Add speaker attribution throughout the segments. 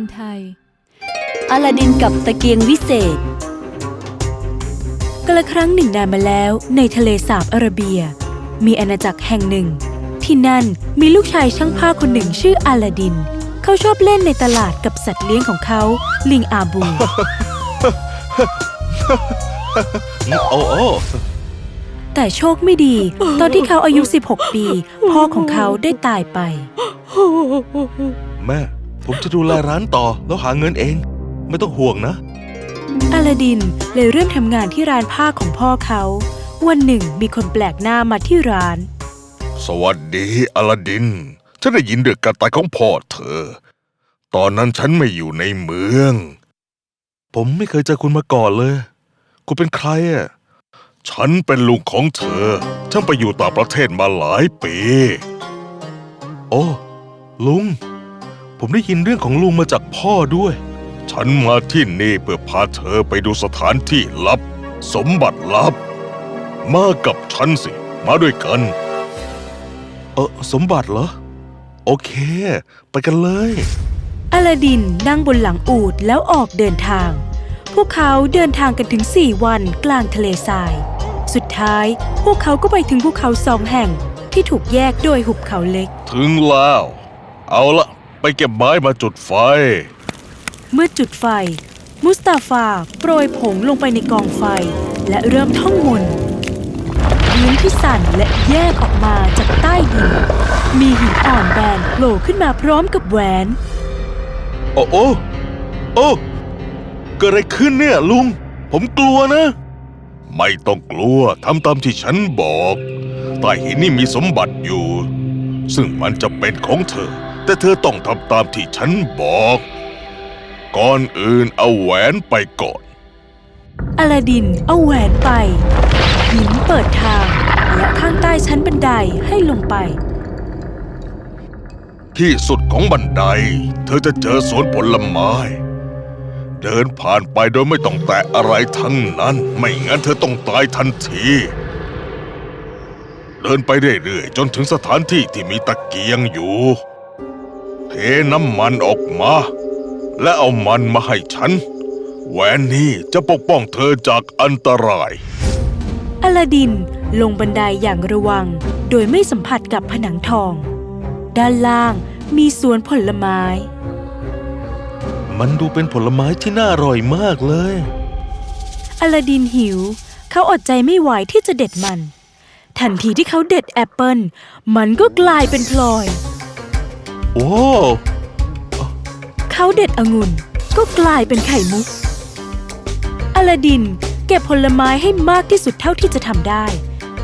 Speaker 1: รไทย
Speaker 2: อลาดินกับตะเกียงวิเศษ
Speaker 3: กละครั้งหนึ่งนานมาแล้วในทะเลสาบอาระเบีย มีอาณาจักรแห่งหนึ่ง ที่นั่นมีลูกชายช่างผ้าคนหนึ่งชื่ออาลาดิน เขาชอบเล่นในตลาดกับสัตว์เลี้ยงของเขา ลิงอาบู
Speaker 4: โอ้โอ้
Speaker 3: แต่โชคไม่ดี ตอนที่เขาอายุ 16 ปี พ่อของเขาได้ตายไป
Speaker 4: แม่ ผมจะดูแลร้านต่อแล้วหาเงินเอง ไม่ต้องห่วงนะ
Speaker 3: อาลาดินเลยเริ่มทำงานที่ร้านผ้าของพ่อเขา วันหนึ่งมีคนแปลกหน้ามาที่ร้าน
Speaker 4: สวัสดีอลาดิน ฉันได้ยินเรื่องการตายของพ่อเธอ ตอนนั้นฉันไม่อยู่ในเมือง ผมไม่เคยเจอคุณมาก่อนเลย คุณเป็นใครอะ ฉันเป็นลุงของเธอ ฉันไปอยู่ต่างประเทศมาหลายปี โอ้ ลุง ผมได้ยินเรื่องของลุงมาจากพ่อด้วย ฉันมาที่นี่เพื่อพาเธอไปดูสถานที่ลับ สมบัติลับ มากับฉันสิ มาด้วยกัน เออสมบัติเหรอ โอเค ไปกันเลย
Speaker 3: อาลาดินนั่งบนหลังอูฐแล้วออกเดินทาง พวกเขาเดินทางกันถึง4วันกลางทะเลทราย สุดท้ายพวกเขาก็ไปถึงภูเขาสองแห่งที่ถูกแยกโดยหุบเขาเล็ก
Speaker 4: ถึงแล้ว เอาละ ไปเก็บไม้มาจุดไฟ
Speaker 3: เมื่อจุดไฟ มุสตาฟาโปรยผงลงไปในกองไฟ และเริ่มท่องมนต์พื้นที่สั่นและแยกออกมาจากใต้ดิน มีหินอ่อนแบนโผล่ขึ้นมาพร้อมกับแหวน
Speaker 4: โอ้โอ้โอ้เกิดอะไรขึ้นเนี่ยลุง ผมกลัวนะ ไม่ต้องกลัวทำตามที่ฉันบอก ใต้หินนี่มีสมบัติอยู่ ซึ่งมันจะเป็นของเธอ แต่เธอต้องทำตามที่ฉันบอก ก่อนอื่นเอาแหวนไปก่อน
Speaker 3: อลาดินเอาแหวนไป หินเปิดทาง และข้างใต้ชั้นบันไดให้ลงไป
Speaker 4: ที่สุดของบันได เธอจะเจอสวนผลไม้ เดินผ่านไปโดยไม่ต้องแตะอะไรทั้งนั้น ไม่งั้นเธอต้องตายทันทีเดินไปเรื่อยๆ จนถึงสถานที่ที่มีตะเกียงอยู่ เทน้ำมันออกมา และเอามันมาให้ฉัน แหวนนี้จะปกป้องเธอจากอันตราย
Speaker 3: อลาดินลงบันไดอย่างระวัง โดยไม่สัมผัสกับผนังทอง ด้านล่างมีสวนผลไม้
Speaker 4: มันดูเป็นผลไม้ที่น่าอร่อยมากเลย
Speaker 3: อลาดินหิว เขาอดใจไม่ไหวที่จะเด็ดมัน ทันทีที่เขาเด็ดแอปเปิลมันก็กลายเป็นพลอย
Speaker 4: โอ้
Speaker 3: เขาเด็ดองุ่นก็กลายเป็นไข่มุก อลาดินเก็บผลไม้ให้มากที่สุดเท่าที่จะทำได้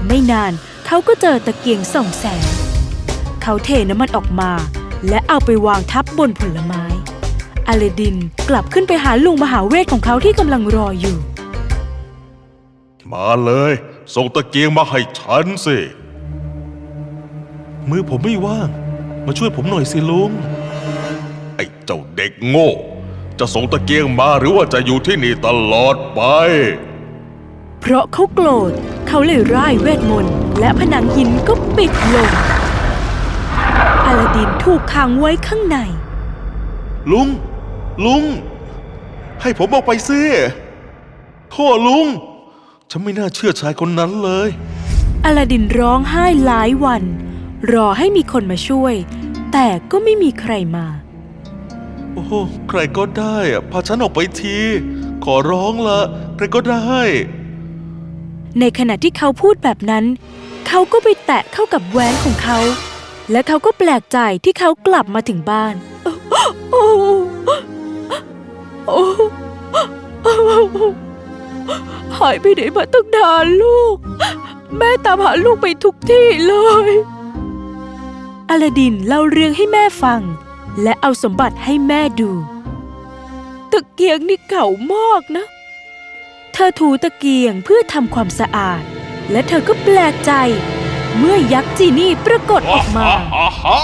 Speaker 3: ไม่นานเขาก็เจอตะเกียงส่องแสง เขาเทน้ำมันออกมา และเอาไปวางทับบนผลไม้ อลาดินกลับขึ้นไปหาลุงมหาเวทของเขาที่กำลังรออยู่
Speaker 4: มาเลย ส่งตะเกียงมาให้ฉันสิ มือผมไม่ว่าง มาช่วยผมหน่อยสิลุง ไอ้เจ้าเด็กโง่ จะส่งตะเกียงมาหรือว่าจะอยู่ที่นี่ตลอดไป
Speaker 3: เพราะเขาโกรธเขาเลยร่ายเวทมนต์และผนังหินก็ปิดลงอลาดินถูกขังไว้ข้างใน
Speaker 4: ลุง ลุง ให้ผมออกไปสิโท่ลุง ฉันไม่น่าเชื่อชายคนนั้นเลย
Speaker 3: อลาดินร้องไห้หลายวัน รอให้มีคนมาช่วย แต่ก็ไม่มีใครมา
Speaker 4: โอ้โหใครก็ได้อะพาฉันออกไปที ขอร้องละใครก็ได้
Speaker 3: ในขณะที่เขาพูดแบบนั้น เขาก็ไปแตะเข้ากับแหวนของเขา และเขาก็แปลกใจที่เขากลับมาถึงบ้าน โอ้โอ้หายไปไหนมาตั้งนานลูก แม่ตามหาลูกไปทุกที่เลย อลาดินเล่าเรื่องให้แม่ฟัง และเอาสมบัติให้แม่ดู ตะเกียงนี่เก่ามากนะ เธอถูตะเกียงเพื่อทำความสะอาด และเธอก็แปลกใจ เมื่อยักษ์จีนี่ปรากฏออกมา
Speaker 4: ฮ่าฮ่า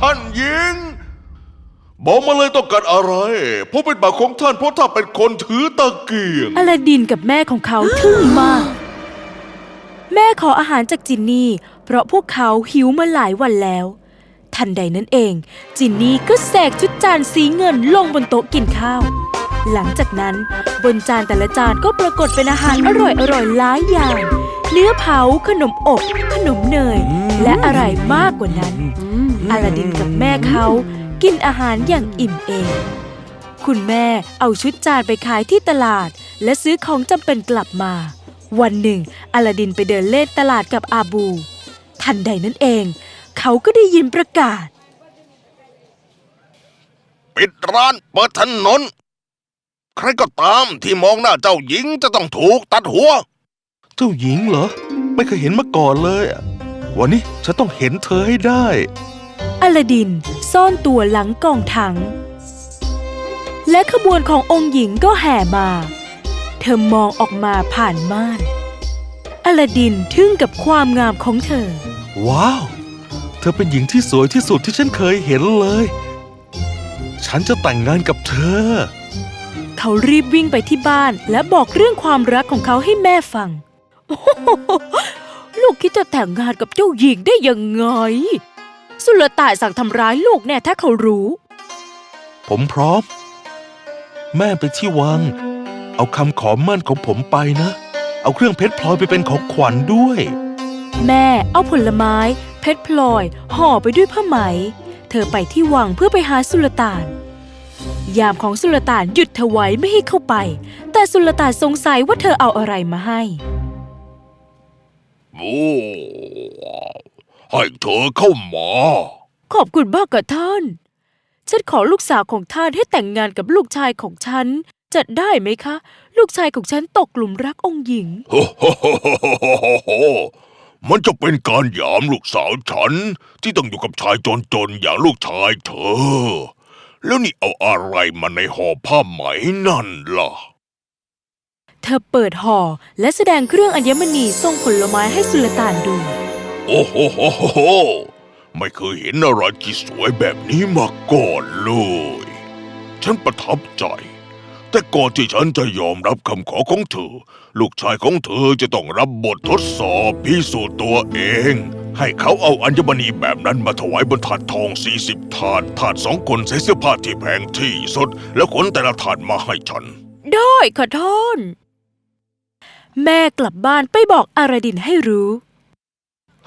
Speaker 4: ท่านหญิง บอกมาเลยต้องการอะไรผมเป็นบ่าวของท่านเพราะท่านเป็นคนถือตะเกียง
Speaker 3: อลาดินกับแม่ของเขาทึ่งมาก แม่ขออาหารจากจินนี่ เพราะพวกเขาหิวมาหลายวันแล้ว ทันใดนั้นเอง จินนี่ก็แสกชุดจานสีเงินลงบนโต๊ะกินข้าว หลังจากนั้นบนจานแต่ละจานก็ปรากฏเป็นอาหารอร่อยอร่อยๆหลายอย่าง เนื้อเผาขนมอบ ขนมเนย และอะไรมากกว่านั้นอลาดินกับแม่เขากินอาหารอย่างอิ่มเอมคุณแม่เอาชุดจานไปขายที่ตลาด และซื้อของจำเป็นกลับมา วันหนึ่งอลาดินไปเดินเล่นตลาดกับอาบู ทันใดนั้นเอง เขาก็ได้ยินประกาศ
Speaker 4: ปิดร้านเปิดถนน ใครก็ตามที่มองหน้าเจ้าหญิงจะต้องถูกตัดหัว เจ้าหญิงเหรอ ไม่เคยเห็นมาก่อนเลยอะวันนี้ฉันต้องเห็นเธอให้ได้
Speaker 3: อลาดินซ่อนตัวหลังกองถัง และขบวนขององค์หญิงก็แห่มาเธอมองออกมาผ่านม่าน อลาดินทึ่งกับความงามของเธอ
Speaker 4: ว้าว เธอเป็นหญิงที่สวยที่สุดที่ฉันเคยเห็นเลย ฉันจะแต่งงานกับเธอ
Speaker 3: เขารีบวิ่งไปที่บ้านและบอกเรื่องความรักของเขาให้แม่ฟัง โอ้โหลูกคิดจะแต่งงานกับเจ้าหญิงได้ยังไง สุลต่านสั่งทำร้ายลูกแน่ถ้าเขารู้
Speaker 4: ผมพร้อม แม่ไปที่วัง เอาคำขอมั่นของผมไปนะ เอาเครื่องเพชรพลอยไปเป็นของขวัญด้วย
Speaker 3: แม่เอาผลไม้ เพชรพลอย ห่อไปด้วยผ้าไหม เธอไปที่วังเพื่อไปหาสุลต่าน ยามของสุลต่านหยุดเธอไว้ไม่ให้เข้าไป แต่สุลต่านสงสัยว่าเธอเอาอะไรมาให้
Speaker 4: โอ้ให้เธอเข้ามา
Speaker 3: ขอบคุณมากกับท่าน ฉันขอลูกสาวของท่านให้แต่งงานกับลูกชายของฉัน จะได้ไหมคะ ลูกชายของฉันตกหลุมรักองค์หญิง
Speaker 4: โฮโฮโฮโฮโฮโฮมันจะเป็นการหยามลูกสาวฉัน ที่ต้องอยู่กับชายจนๆอย่างลูกชายเธออ แล้วนี่เอาอะไรมาในห่อผ้าไหมนั่นล่ะ
Speaker 3: เธอเปิดห่อและแสดงเครื่องอัญมณีทรงผลไม้ให้สุลต่านดู
Speaker 4: โอ้โหโหโหโหไม่เคยเห็นอะไรที่สวยแบบนี้มาก่อนเลย ฉันประทับใจ แต่ก่อนที่ฉันจะยอมรับคำขอของเธอ ลูกชายของเธอจะต้องรับบททดสอบพิสูจน์ตัวเอง ให้เขาเอาอัญมณีแบบนั้นมาถวายบนถาดทอง40ถาด ถาดสองคนใส่เสื้อผ้าที่แพงที่สุด แล้วขนแต่ละถาดมาให้ฉัน
Speaker 3: ได้ค่ะท่าน แม่กลับบ้านไปบอกอาราดินให้รู้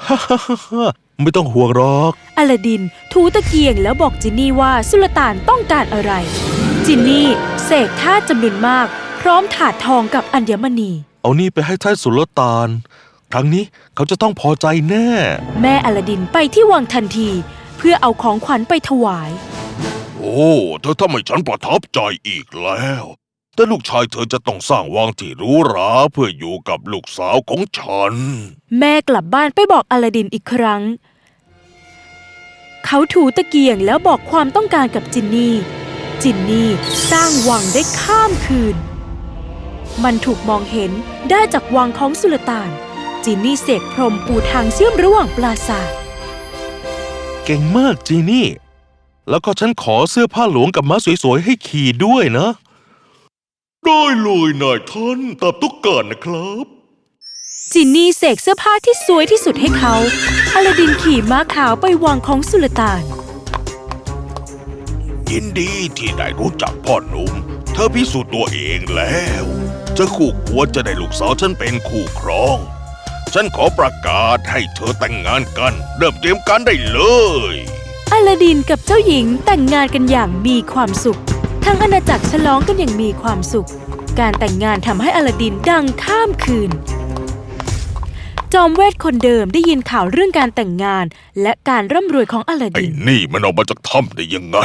Speaker 4: ฮ่าฮ่าฮ่าฮ่าไม่ต้องห่วงหรอก
Speaker 3: อาลาดินถูตะเกียงแล้วบอกจินนี่ว่าสุลต่านต้องการอะไร จินนี่เสกท่าตุจำนวนมาก พร้อมถาดทองกับอัญมณี
Speaker 4: เอานี่ไปให้ท่านสุลต่านครั้งนี้เขาจะต้องพอใจแน่
Speaker 3: แม่อาลาดินไปที่วังทันที เพื่อเอาของขวัญไปถวาย
Speaker 4: โอ้เธอทำให้ฉันประทับใจอีกแล้ว แต่ลูกชายเธอจะต้องสร้างวังที่หรู้ราเพื่ออยู่กับลูกสาวของฉัน
Speaker 3: แม่กลับบ้านไปบอกอาลาดินอีกครั้ง เขาถูตะเกียงแล้วบอกความต้องการกับจินนี่ จินนี่สร้างวังได้ข้ามคืน มันถูกมองเห็นได้จากวังของสุลต่าน จินนี่เสกพรมปูทางเชื่อมระหว่างปราสาท
Speaker 4: เก่งมากจีนี่ แล้วก็ฉันขอเสื้อผ้าหลวงกับม้าสวยๆ ให้ขี่ด้วยนะ ได้เลยนายท่านตามต้องการนะครับ
Speaker 3: จินนี่เสกเสื้อผ้าที่สวยที่สุดให้เขา อลาดินขี่ม้าขาวไปวังของสุลต่าน
Speaker 4: ยินดีที่ได้รู้จักพ่อหนุ่ม เธอพิสูจน์ตัวเองแล้ว จะคู่ควรจะได้ลูกสาวฉันเป็นคู่ครอง ฉันขอประกาศให้เธอแต่งงานกัน เริ่มเตรียมการได้เลย
Speaker 3: อลาดินกับเจ้าหญิงแต่งงานกันอย่างมีความสุข ทั้งอาณาจักรฉลองกันอย่างมีความสุข การแต่งงานทำให้อลาดินดังข้ามคืน จอมเวทคนเดิมได้ยินข่าวเรื่องการแต่งงาน และการร่ำรวยของอลา
Speaker 4: ไอ้
Speaker 3: ดิน
Speaker 4: นี่มันออกมาจากถ้ำได้ยังไง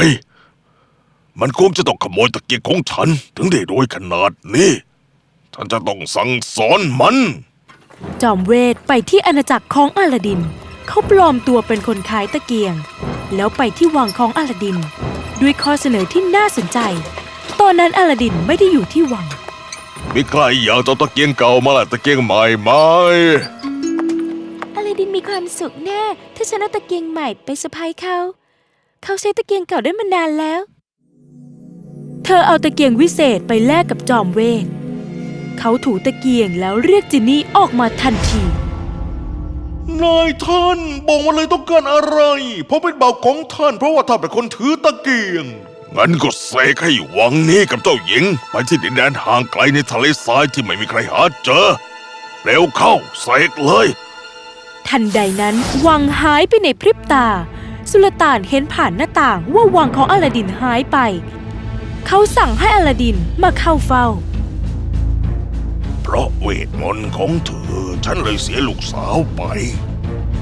Speaker 4: มันคงจะต้องขโมยตะเกียงของฉัน ถึงได้รวยขนาดนี้ ฉันจะต้องสั่งสอนมัน
Speaker 3: จอมเวทไปที่อาณาจักรของอลาดิน เขาปลอมตัวเป็นคนขายตะเกียง แล้วไปที่วังของอลาดิน ด้วยข้อเสนอที่น่าสนใจ ตอนนั้นอลาดินไม่ได้อยู่ที่วัง
Speaker 4: มีใครอยากจะเอาตะเกียงเก่ามาละตะเกียงใหม่ไหม
Speaker 3: อลาดินมีความสุขแน่ ถ้าฉันเอาตะเกียงใหม่ไปสะพายเขา เขาใช้ตะเกียงเก่าได้มานานแล้ว เธอเอาตะเกียงวิเศษไปแลกกับจอมเวท เขาถูตะเกียงแล้วเรียกจินนี่ออกมาทันที
Speaker 4: นายท่านบอกมาเลยต้องการอะไร เพราะเป็นบ่าวของท่านเพราะว่าท่านเป็นคนถือตะเกียง งั้นก็เสกให้วังนี้กับเจ้าหญิง ไปที่ดินแดนห่างไกลในทะเลทรายที่ไม่มีใครหาเจอ เร็วเข้าเสกเลย
Speaker 3: ทันใดนั้นวังหายไปในพริบตา สุลต่านเห็นผ่านหน้าต่างว่าวังของอลาดินหายไป เขาสั่งให้อลาดินมาเข้าเฝ้า
Speaker 4: เพราะเวทมนต์ของเธอ ฉันเลยเสียลูกสาวไป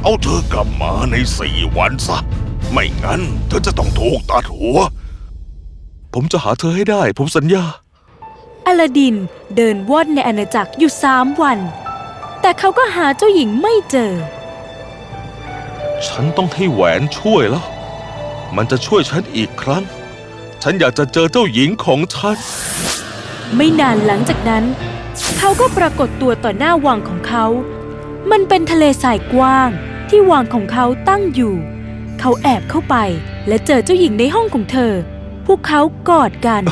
Speaker 4: เอาเธอกลับมาในสี่วันซะ ไม่งั้นเธอจะต้องถูกตัดหัว ผมจะหาเธอให้ได้ ผมสัญญา
Speaker 3: อลาดินเดินว่อนในอาณาจักรอยู่สามวัน แต่เขาก็หาเจ้าหญิงไม่เจอ
Speaker 4: ฉันต้องให้แหวนช่วยแล้ว มันจะช่วยฉันอีกครั้ง ฉันอยากจะเจอเจ้าหญิงของฉัน
Speaker 3: ไม่นานหลังจากนั้น เขาก็ปรากฏตัวต่อหน้าวังของเขา มันเป็นทะเลทรายกว้างที่วังของเขาตั้งอยู่ เขาแอบเข้าไปและเจอเจ้าหญิงในห้องของเธอ พวกเขากอดกัน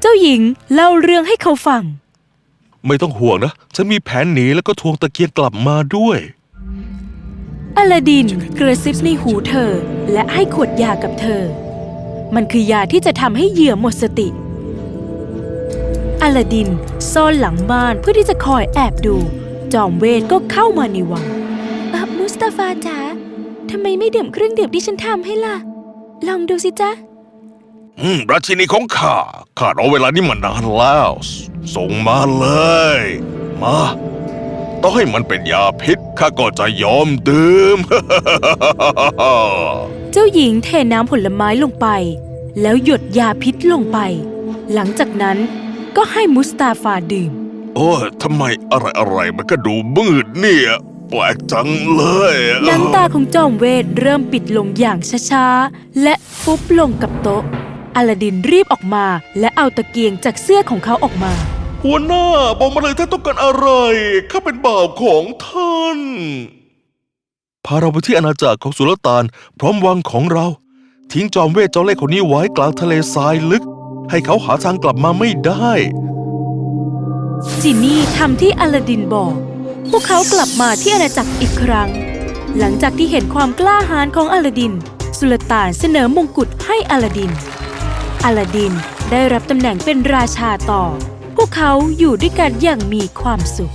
Speaker 3: เจ้าหญิงเล่าเรื่องให้เขาฟัง
Speaker 4: ไม่ต้องห่วงนะ ฉันมีแผนหนีแล้วก็ทวงตะเกียงกลับมาด้วย
Speaker 3: อลาดินกระซิบในหูเธอ และให้ขวดยากับเธอ มันคือยาที่จะทำให้เหยื่อหมดสติ อลาดินซ่อนหลังบ้านเพื่อที่จะคอยแอบดู จอมเวทก็เข้ามาในวังมุสตาฟาจ๋าทำไมไม่ดื่มเครื่องดื่มที่ฉันทำให้ล่ะ ลองดูสิจ๊ะ
Speaker 4: อืมราชินีของข้า ข้ารอเวลานี้มานานแล้วสส่งมาเลย มา ต้องให้มันเป็นยาพิษข้าก็จะยอมดื่ม
Speaker 3: เจ้าหญิงเทน้ำผลไม้ลงไป แล้วหยดยาพิษลงไป หลังจากนั้นก็ให้มุสตาฟาดื่ม
Speaker 4: โอ้ยทำไมอะไรอะไรๆมันก็ดูมืดเนี่ย แปลกจังเลย
Speaker 3: หนังตาของจอมเวทเริ่มปิดลงอย่างช้าๆ และฟุบลงกับโต๊ะ อลาดินรีบออกมาและเอาตะเกียงจากเสื้อของเขาออกมา
Speaker 4: หัวหน้าบอกมาเลยท่านต้องการอะไร ข้าเป็นบ่าวของท่าน พาเราไปที่อาณาจักรของสุลต่าน พร้อมวังของเรา ทิ้งจอมเวทเจ้าเล่ห์คนนี้ไว้กลางทะเลทรายลึก ให้เขาหาทางกลับมาไม่ได้
Speaker 3: จินนี่ทำที่อลาดินบอก พวกเขากลับมาที่อาณาจักรอีกครั้ง หลังจากที่เห็นความกล้าหาญของอลาดิน สุลต่านเสนอมงกุฎให้อลาดิน อลาดินได้รับตำแหน่งเป็นราชาต่อ วกเขาอยู่ด้วยกันอย่างมีความสุข